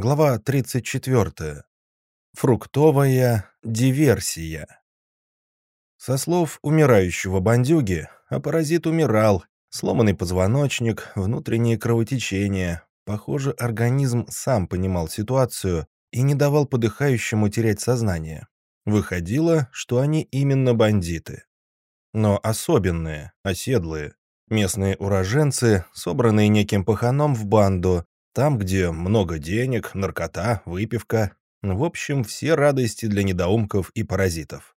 Глава 34. Фруктовая диверсия. Со слов умирающего бандюги, а паразит умирал, сломанный позвоночник, внутреннее кровотечение. Похоже, организм сам понимал ситуацию и не давал подыхающему терять сознание. Выходило, что они именно бандиты. Но особенные, оседлые. Местные уроженцы, собранные неким паханом в банду, там, где много денег, наркота, выпивка. В общем, все радости для недоумков и паразитов.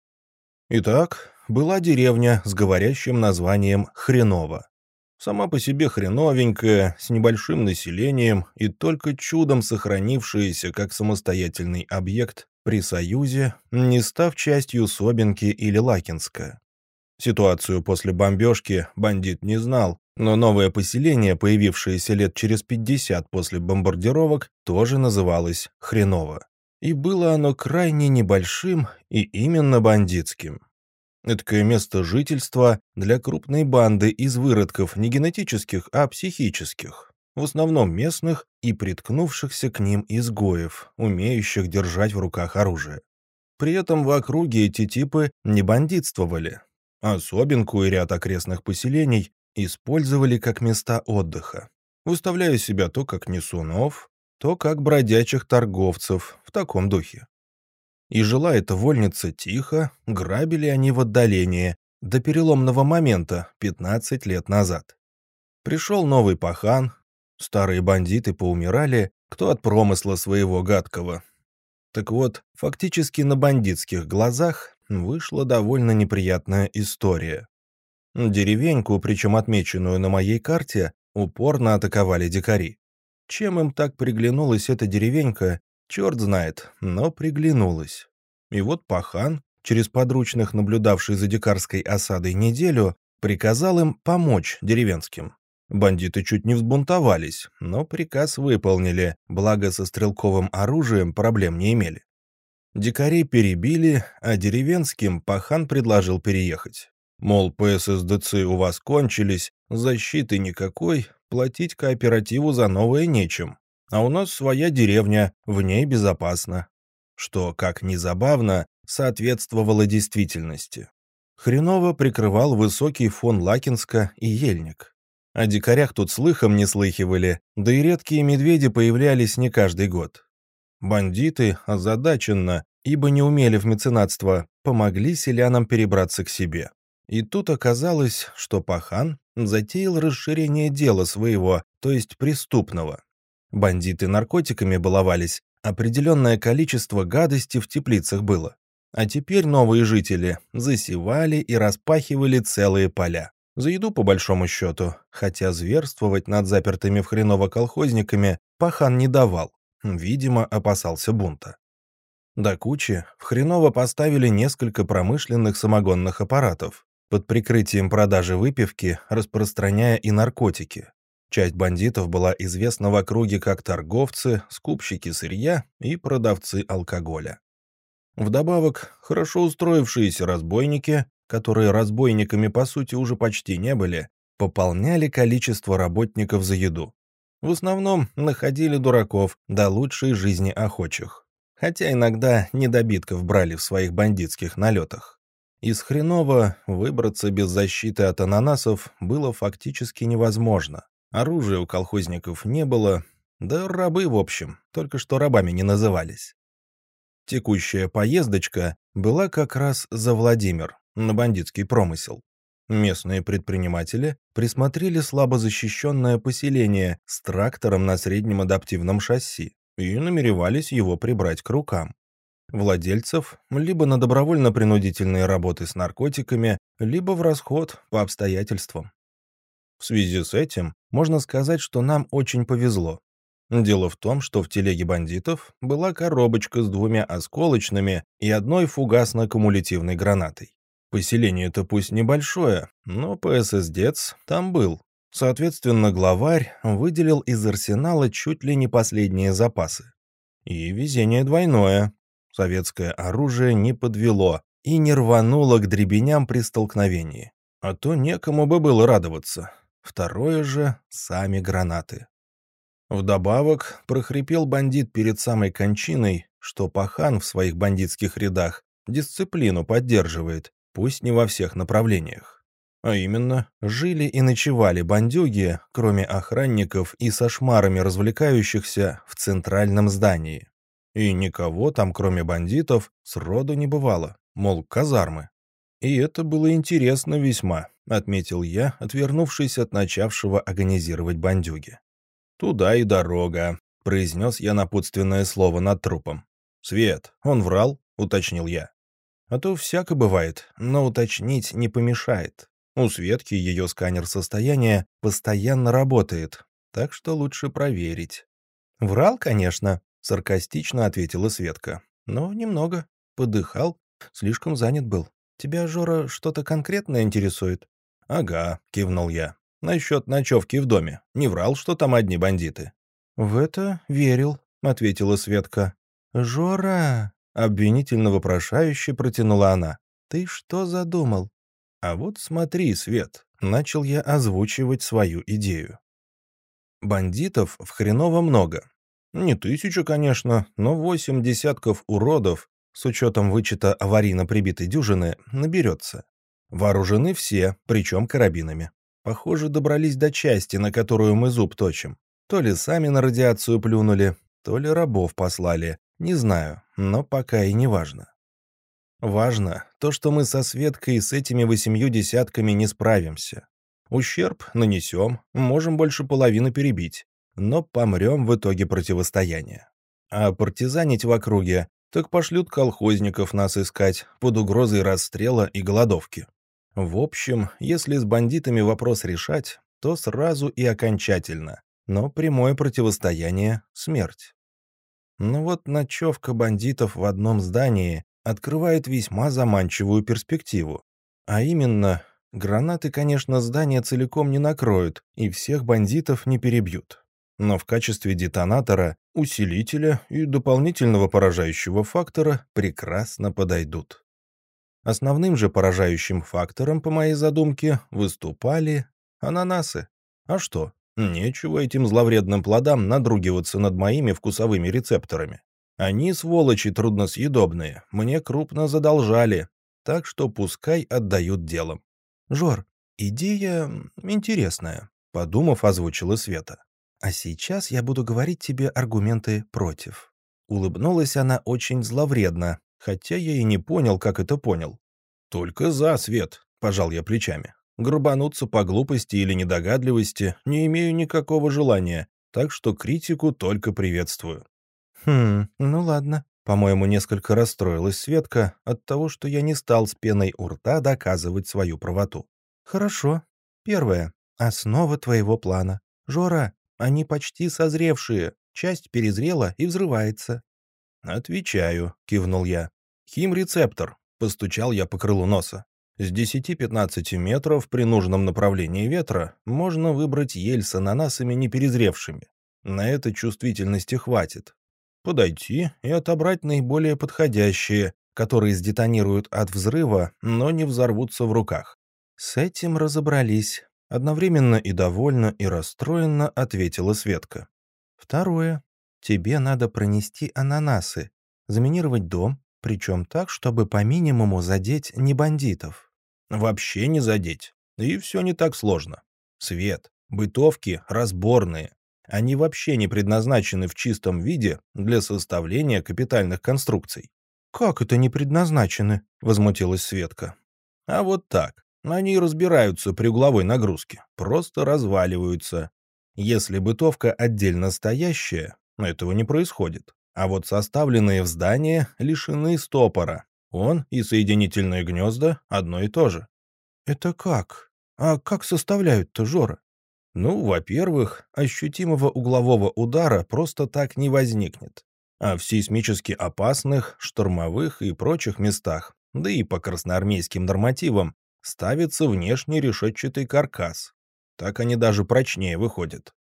Итак, была деревня с говорящим названием Хреново. Сама по себе хреновенькая, с небольшим населением и только чудом сохранившаяся как самостоятельный объект при Союзе, не став частью Собинки или Лакинска. Ситуацию после бомбежки бандит не знал, но новое поселение, появившееся лет через 50 после бомбардировок, тоже называлось Хреново. И было оно крайне небольшим и именно бандитским. Эдакое место жительства для крупной банды из выродков не генетических, а психических, в основном местных и приткнувшихся к ним изгоев, умеющих держать в руках оружие. При этом в округе эти типы не бандитствовали. Особенку и ряд окрестных поселений использовали как места отдыха, выставляя себя то как несунов, то как бродячих торговцев в таком духе. И жила эта вольница тихо, грабили они в отдалении, до переломного момента 15 лет назад. Пришел новый пахан, старые бандиты поумирали, кто от промысла своего гадкого. Так вот, фактически на бандитских глазах вышла довольно неприятная история. Деревеньку, причем отмеченную на моей карте, упорно атаковали дикари. Чем им так приглянулась эта деревенька, черт знает, но приглянулась. И вот пахан, через подручных наблюдавший за дикарской осадой неделю, приказал им помочь деревенским. Бандиты чуть не взбунтовались, но приказ выполнили, благо со стрелковым оружием проблем не имели. Дикарей перебили, а деревенским пахан предложил переехать. Мол, ПССДЦ у вас кончились, защиты никакой, платить кооперативу за новое нечем. А у нас своя деревня, в ней безопасно. Что, как ни забавно, соответствовало действительности. Хреново прикрывал высокий фон Лакинска и Ельник. О дикарях тут слыхом не слыхивали, да и редкие медведи появлялись не каждый год. Бандиты, озадаченно, ибо не умели в меценатство, помогли селянам перебраться к себе. И тут оказалось, что пахан затеял расширение дела своего, то есть преступного. Бандиты наркотиками баловались, определенное количество гадости в теплицах было. А теперь новые жители засевали и распахивали целые поля. За еду по большому счету, хотя зверствовать над запертыми в хреново колхозниками пахан не давал, видимо, опасался бунта. До кучи в хреново поставили несколько промышленных самогонных аппаратов, под прикрытием продажи выпивки, распространяя и наркотики. Часть бандитов была известна в округе как торговцы, скупщики сырья и продавцы алкоголя. Вдобавок, хорошо устроившиеся разбойники, которые разбойниками по сути уже почти не были, пополняли количество работников за еду. В основном находили дураков до лучшей жизни охочих. Хотя иногда недобитков брали в своих бандитских налетах. Из хреново выбраться без защиты от ананасов было фактически невозможно. Оружия у колхозников не было, да рабы, в общем, только что рабами не назывались. Текущая поездочка была как раз за Владимир, на бандитский промысел. Местные предприниматели присмотрели слабо защищенное поселение с трактором на среднем адаптивном шасси и намеревались его прибрать к рукам владельцев либо на добровольно-принудительные работы с наркотиками, либо в расход по обстоятельствам. В связи с этим можно сказать, что нам очень повезло. Дело в том, что в телеге бандитов была коробочка с двумя осколочными и одной фугасно-кумулятивной гранатой. Поселение-то пусть небольшое, но ПСС-дец там был. Соответственно, главарь выделил из арсенала чуть ли не последние запасы. И везение двойное, Советское оружие не подвело и не рвануло к дребеням при столкновении. А то некому бы было радоваться. Второе же — сами гранаты. Вдобавок, прохрипел бандит перед самой кончиной, что пахан в своих бандитских рядах дисциплину поддерживает, пусть не во всех направлениях. А именно, жили и ночевали бандюги, кроме охранников и со шмарами развлекающихся, в центральном здании. И никого там, кроме бандитов, сроду не бывало, мол, казармы. И это было интересно весьма, отметил я, отвернувшись от начавшего агонизировать бандюги. «Туда и дорога», — произнес я напутственное слово над трупом. «Свет, он врал?» — уточнил я. «А то всяко бывает, но уточнить не помешает. У Светки ее сканер состояния постоянно работает, так что лучше проверить». «Врал, конечно», — саркастично ответила Светка. «Но немного. Подыхал. Слишком занят был. Тебя, Жора, что-то конкретное интересует?» «Ага», — кивнул я. «Насчет ночевки в доме. Не врал, что там одни бандиты?» «В это верил», — ответила Светка. «Жора!» — обвинительно вопрошающе протянула она. «Ты что задумал?» «А вот смотри, Свет», — начал я озвучивать свою идею. Бандитов в хреново много. Не тысячу, конечно, но восемь десятков уродов, с учетом вычета аварийно прибитой дюжины, наберется. Вооружены все, причем карабинами. Похоже, добрались до части, на которую мы зуб точим. То ли сами на радиацию плюнули, то ли рабов послали. Не знаю, но пока и не важно. Важно то, что мы со Светкой с этими восемью десятками не справимся. Ущерб нанесем, можем больше половины перебить, но помрем в итоге противостояния. А партизанить в округе так пошлют колхозников нас искать под угрозой расстрела и голодовки. В общем, если с бандитами вопрос решать, то сразу и окончательно, но прямое противостояние — смерть. Но вот ночевка бандитов в одном здании открывает весьма заманчивую перспективу. А именно, гранаты, конечно, здание целиком не накроют и всех бандитов не перебьют. Но в качестве детонатора, усилителя и дополнительного поражающего фактора прекрасно подойдут. Основным же поражающим фактором, по моей задумке, выступали ананасы. А что, нечего этим зловредным плодам надругиваться над моими вкусовыми рецепторами. Они, сволочи трудносъедобные, мне крупно задолжали, так что пускай отдают делом. «Жор, идея интересная», — подумав, озвучила Света. «А сейчас я буду говорить тебе аргументы против». Улыбнулась она очень зловредно, хотя я и не понял, как это понял. «Только за, Свет», — пожал я плечами. «Грубануться по глупости или недогадливости не имею никакого желания, так что критику только приветствую». «Хм, ну ладно». По-моему, несколько расстроилась Светка от того, что я не стал с пеной у рта доказывать свою правоту. «Хорошо. Первое. Основа твоего плана. Жора, они почти созревшие. Часть перезрела и взрывается. «Отвечаю», — кивнул я. «Химрецептор», — постучал я по крылу носа. «С 10-15 метров при нужном направлении ветра можно выбрать ель с ананасами неперезревшими. На это чувствительности хватит. Подойти и отобрать наиболее подходящие, которые сдетонируют от взрыва, но не взорвутся в руках. С этим разобрались. Одновременно и довольно, и расстроенно ответила Светка. Второе. Тебе надо пронести ананасы, заминировать дом, причем так, чтобы по минимуму задеть не бандитов. Вообще не задеть. И все не так сложно. Свет, бытовки разборные. Они вообще не предназначены в чистом виде для составления капитальных конструкций. «Как это не предназначены?» — возмутилась Светка. «А вот так. Они разбираются при угловой нагрузке, просто разваливаются. Если бытовка отдельно стоящая, этого не происходит. А вот составленные в здании лишены стопора. Он и соединительные гнезда одно и то же. Это как? А как составляют-то, Жора? Ну, во-первых, ощутимого углового удара просто так не возникнет. А в сейсмически опасных, штурмовых и прочих местах, да и по красноармейским нормативам, ставится внешний решетчатый каркас. Так они даже прочнее выходят.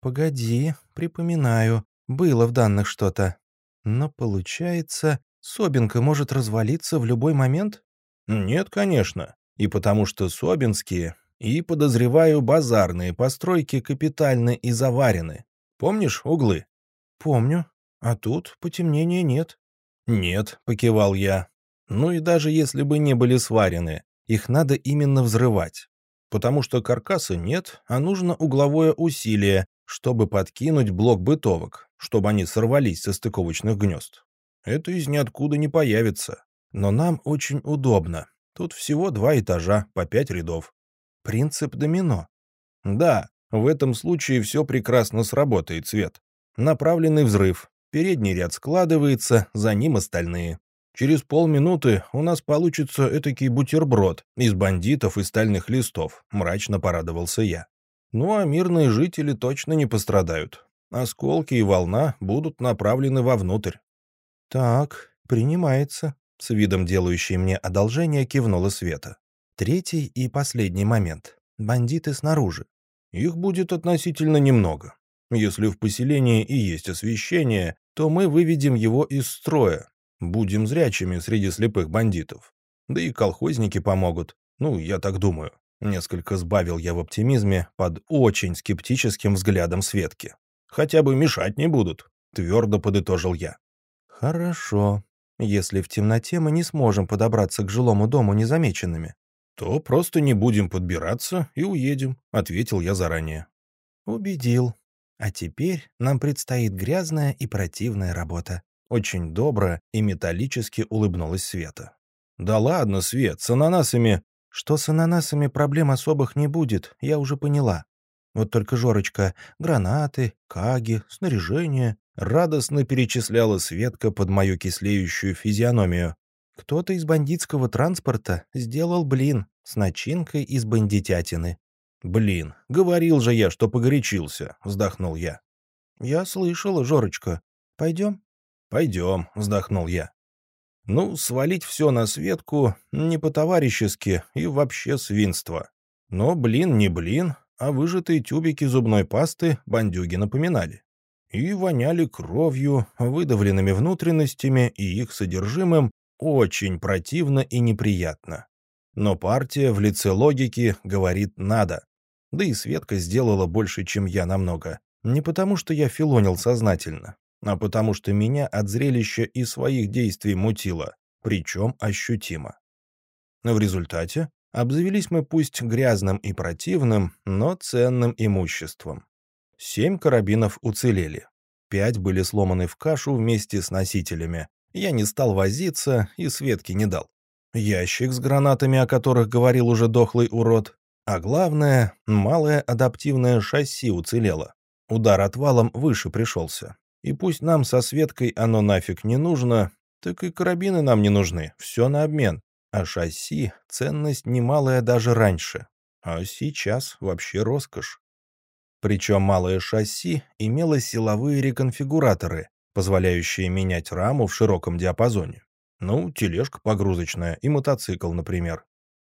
«Погоди, припоминаю. Было в данных что-то. Но получается, Собинка может развалиться в любой момент? Нет, конечно. И потому что Собинские, и, подозреваю, базарные постройки капитальны и заварены. Помнишь углы?» «Помню. А тут потемнения нет». «Нет», — покивал я. «Ну и даже если бы не были сварены, их надо именно взрывать. Потому что каркаса нет, а нужно угловое усилие, чтобы подкинуть блок бытовок, чтобы они сорвались со стыковочных гнезд. Это из ниоткуда не появится. Но нам очень удобно. Тут всего два этажа, по пять рядов. Принцип домино. Да, в этом случае все прекрасно сработает, Свет. Направленный взрыв. Передний ряд складывается, за ним остальные. Через полминуты у нас получится этакий бутерброд из бандитов и стальных листов, мрачно порадовался я. Ну а мирные жители точно не пострадают. Осколки и волна будут направлены вовнутрь. Так, принимается. С видом делающей мне одолжение кивнула Света. Третий и последний момент. Бандиты снаружи. Их будет относительно немного. Если в поселении и есть освещение, то мы выведем его из строя. Будем зрячими среди слепых бандитов. Да и колхозники помогут. Ну, я так думаю. Несколько сбавил я в оптимизме под очень скептическим взглядом Светки. Хотя бы мешать не будут, твердо подытожил я. Хорошо. Если в темноте мы не сможем подобраться к жилому дому незамеченными, то просто не будем подбираться и уедем, ответил я заранее. Убедил. А теперь нам предстоит грязная и противная работа. Очень добро и металлически улыбнулась Света. «Да ладно, Свет, с ананасами...» «Что с ананасами проблем особых не будет, я уже поняла. Вот только, Жорочка, гранаты, каги, снаряжение...» Радостно перечисляла Светка под мою кислеющую физиономию. «Кто-то из бандитского транспорта сделал блин с начинкой из бандитятины». «Блин, говорил же я, что погорячился», — вздохнул я. «Я слышала, Жорочка. Пойдем?» «Пойдем», — вздохнул я. Ну, свалить все на Светку не по-товарищески и вообще свинство. Но блин не блин, а выжатые тюбики зубной пасты бандюги напоминали. И воняли кровью, выдавленными внутренностями и их содержимым очень противно и неприятно. Но партия в лице логики говорит «надо». Да и Светка сделала больше, чем я намного. Не потому, что я филонил сознательно, а потому что меня от зрелища и своих действий мутило, причем ощутимо. В результате обзавелись мы пусть грязным и противным, но ценным имуществом. Семь карабинов уцелели. Пять были сломаны в кашу вместе с носителями. Я не стал возиться и Светки не дал. Ящик с гранатами, о которых говорил уже дохлый урод. А главное, малое адаптивное шасси уцелело. Удар отвалом выше пришелся. И пусть нам со Светкой оно нафиг не нужно, так и карабины нам не нужны, все на обмен. А шасси — ценность немалая даже раньше. А сейчас вообще роскошь. Причем малое шасси имело силовые реконфигураторы, позволяющие менять раму в широком диапазоне. Ну, тележка погрузочная и мотоцикл, например.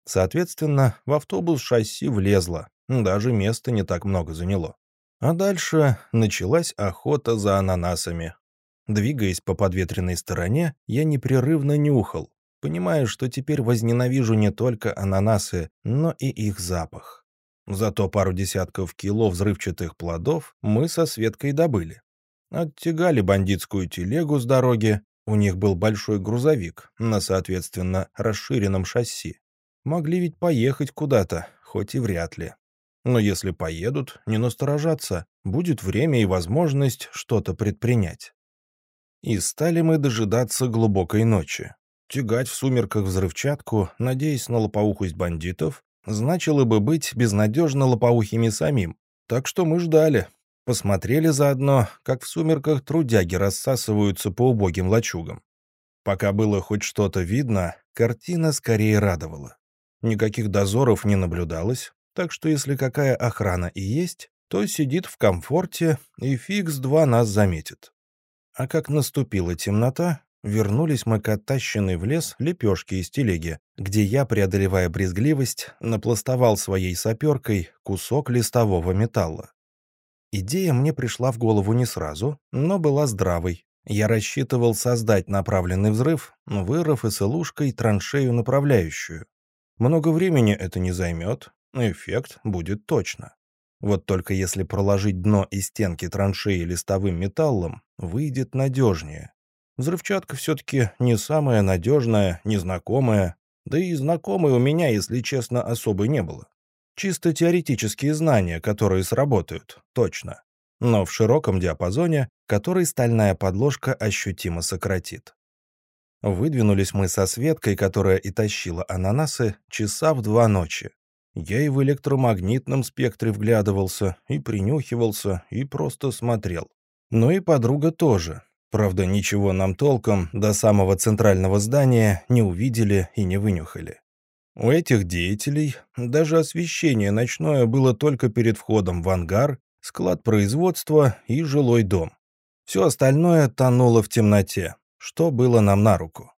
Соответственно, в автобус шасси влезло, даже места не так много заняло. А дальше началась охота за ананасами. Двигаясь по подветренной стороне, я непрерывно нюхал, понимая, что теперь возненавижу не только ананасы, но и их запах. Зато пару десятков кило взрывчатых плодов мы со Светкой добыли. Оттягали бандитскую телегу с дороги, у них был большой грузовик на, соответственно, расширенном шасси. Могли ведь поехать куда-то, хоть и вряд ли. Но если поедут, не насторожаться, будет время и возможность что-то предпринять. И стали мы дожидаться глубокой ночи. Тягать в сумерках взрывчатку, надеясь на лопоухость бандитов, значило бы быть безнадежно лопоухими самим. Так что мы ждали. Посмотрели заодно, как в сумерках трудяги рассасываются по убогим лачугам. Пока было хоть что-то видно, картина скорее радовала. Никаких дозоров не наблюдалось, так что если какая охрана и есть, то сидит в комфорте и фиг с два нас заметит. А как наступила темнота, вернулись мы к оттащенной в лес лепешке из телеги, где я, преодолевая брезгливость, напластовал своей саперкой кусок листового металла. Идея мне пришла в голову не сразу, но была здравой. Я рассчитывал создать направленный взрыв, вырыв и с илушкой траншею направляющую. Много времени это не займет, эффект будет точно. Вот только если проложить дно и стенки траншеи листовым металлом, выйдет надежнее. Взрывчатка все-таки не самая надежная, незнакомая, да и знакомой у меня, если честно, особой не было. Чисто теоретические знания, которые сработают, точно. Но в широком диапазоне, который стальная подложка ощутимо сократит. Выдвинулись мы со Светкой, которая и тащила ананасы, часа в два ночи. Я и в электромагнитном спектре вглядывался, и принюхивался, и просто смотрел. Ну и подруга тоже. Правда, ничего нам толком до самого центрального здания не увидели и не вынюхали. У этих деятелей даже освещение ночное было только перед входом в ангар, склад производства и жилой дом. Все остальное тонуло в темноте, что было нам на руку.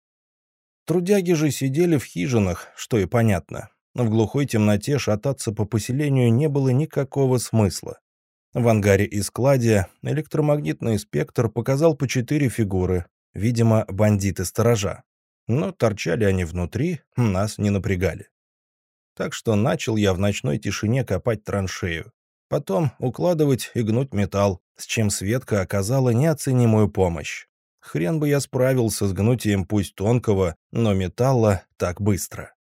Трудяги же сидели в хижинах, что и понятно. В глухой темноте шататься по поселению не было никакого смысла. В ангаре и складе электромагнитный спектр показал по четыре фигуры, видимо, бандиты-сторожа. Но торчали они внутри, нас не напрягали. Так что начал я в ночной тишине копать траншею. Потом укладывать и гнуть металл, с чем Светка оказала неоценимую помощь. Хрен бы я справился с гнутием пусть тонкого, но металла так быстро.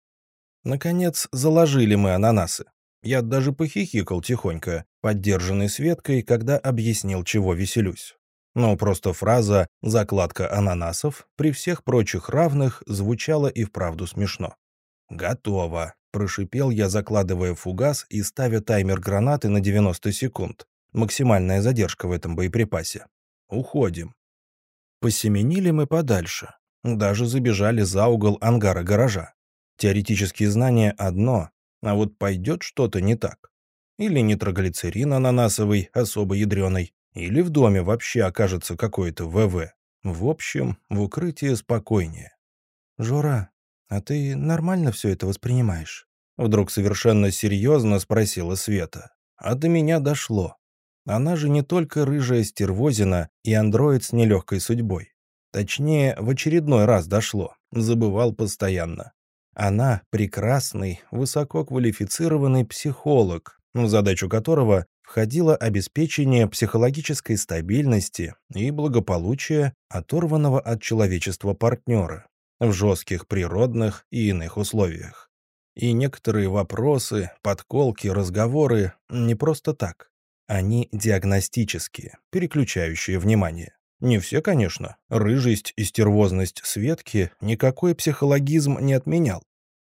Наконец, заложили мы ананасы. Я даже похихикал тихонько, поддержанный Светкой, когда объяснил, чего веселюсь. Но просто фраза «закладка ананасов» при всех прочих равных звучала и вправду смешно. «Готово», — прошипел я, закладывая фугас и ставя таймер гранаты на 90 секунд. Максимальная задержка в этом боеприпасе. «Уходим». Посеменили мы подальше. Даже забежали за угол ангара гаража. Теоретические знания одно, а вот пойдет что-то не так. Или нитроглицерин ананасовый, особо ядреный, или в доме вообще окажется какой-то ВВ. В общем, в укрытии спокойнее. «Жора, а ты нормально все это воспринимаешь?» Вдруг совершенно серьезно спросила Света. А до меня дошло. Она же не только рыжая стервозина и андроид с нелегкой судьбой. Точнее, в очередной раз дошло. Забывал постоянно. Она прекрасный, высококвалифицированный психолог, задачу которого входило обеспечение психологической стабильности и благополучия оторванного от человечества партнера в жестких природных и иных условиях. И некоторые вопросы, подколки, разговоры не просто так. Они диагностические, переключающие внимание. Не все, конечно. Рыжесть и стервозность Светки никакой психологизм не отменял.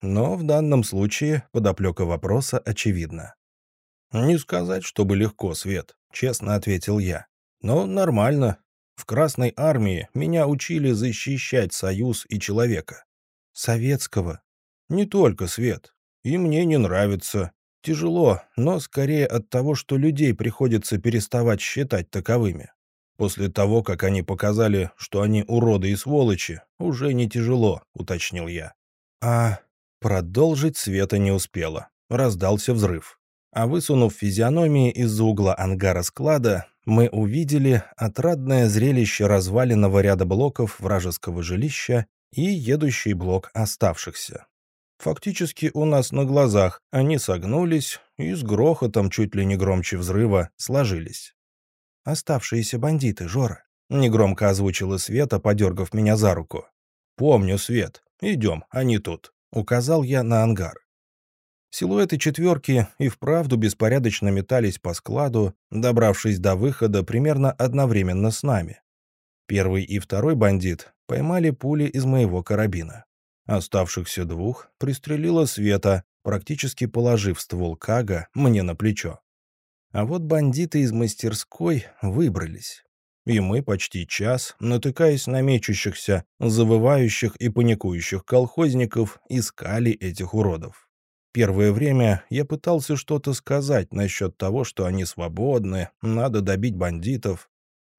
Но в данном случае подоплека вопроса очевидна. «Не сказать, чтобы легко, Свет», — честно ответил я. «Но нормально. В Красной армии меня учили защищать Союз и человека». «Советского?» «Не только, Свет. И мне не нравится. Тяжело, но скорее от того, что людей приходится переставать считать таковыми. После того, как они показали, что они уроды и сволочи, уже не тяжело, уточнил я. А продолжить Света не успела. Раздался взрыв. А высунув физиономии из-за угла ангара склада, мы увидели отрадное зрелище разваленного ряда блоков вражеского жилища и едущий блок оставшихся. Фактически у нас на глазах они согнулись и с грохотом чуть ли не громче взрыва сложились. «Оставшиеся бандиты, Жора», — негромко озвучила Света, подергав меня за руку. «Помню, Свет. Идем, они тут», — указал я на ангар. Силуэты четверки и вправду беспорядочно метались по складу, добравшись до выхода примерно одновременно с нами. Первый и второй бандит поймали пули из моего карабина. Оставшихся двух пристрелила Света, практически положив ствол Кага мне на плечо. А вот бандиты из мастерской выбрались. И мы почти час, натыкаясь на мечущихся, завывающих и паникующих колхозников, искали этих уродов. Первое время я пытался что-то сказать насчет того, что они свободны, надо добить бандитов,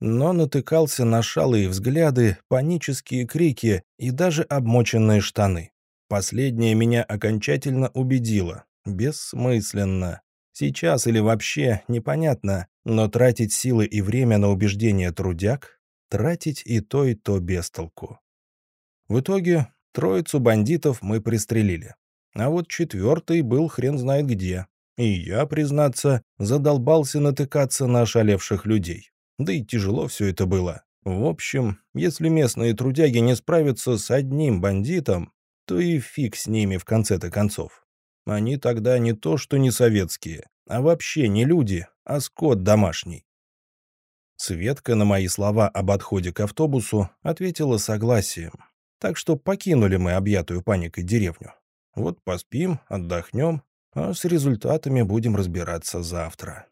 но натыкался на шалые взгляды, панические крики и даже обмоченные штаны. Последнее меня окончательно убедило. Бессмысленно. Сейчас или вообще, непонятно, но тратить силы и время на убеждение трудяг, тратить и то, и то без толку. В итоге троицу бандитов мы пристрелили. А вот четвертый был хрен знает где. И я, признаться, задолбался натыкаться на ошалевших людей. Да и тяжело все это было. В общем, если местные трудяги не справятся с одним бандитом, то и фиг с ними в конце-то концов. Они тогда не то что не советские, а вообще не люди, а скот домашний. Светка на мои слова об отходе к автобусу ответила согласием. Так что покинули мы объятую паникой деревню. Вот поспим, отдохнем, а с результатами будем разбираться завтра.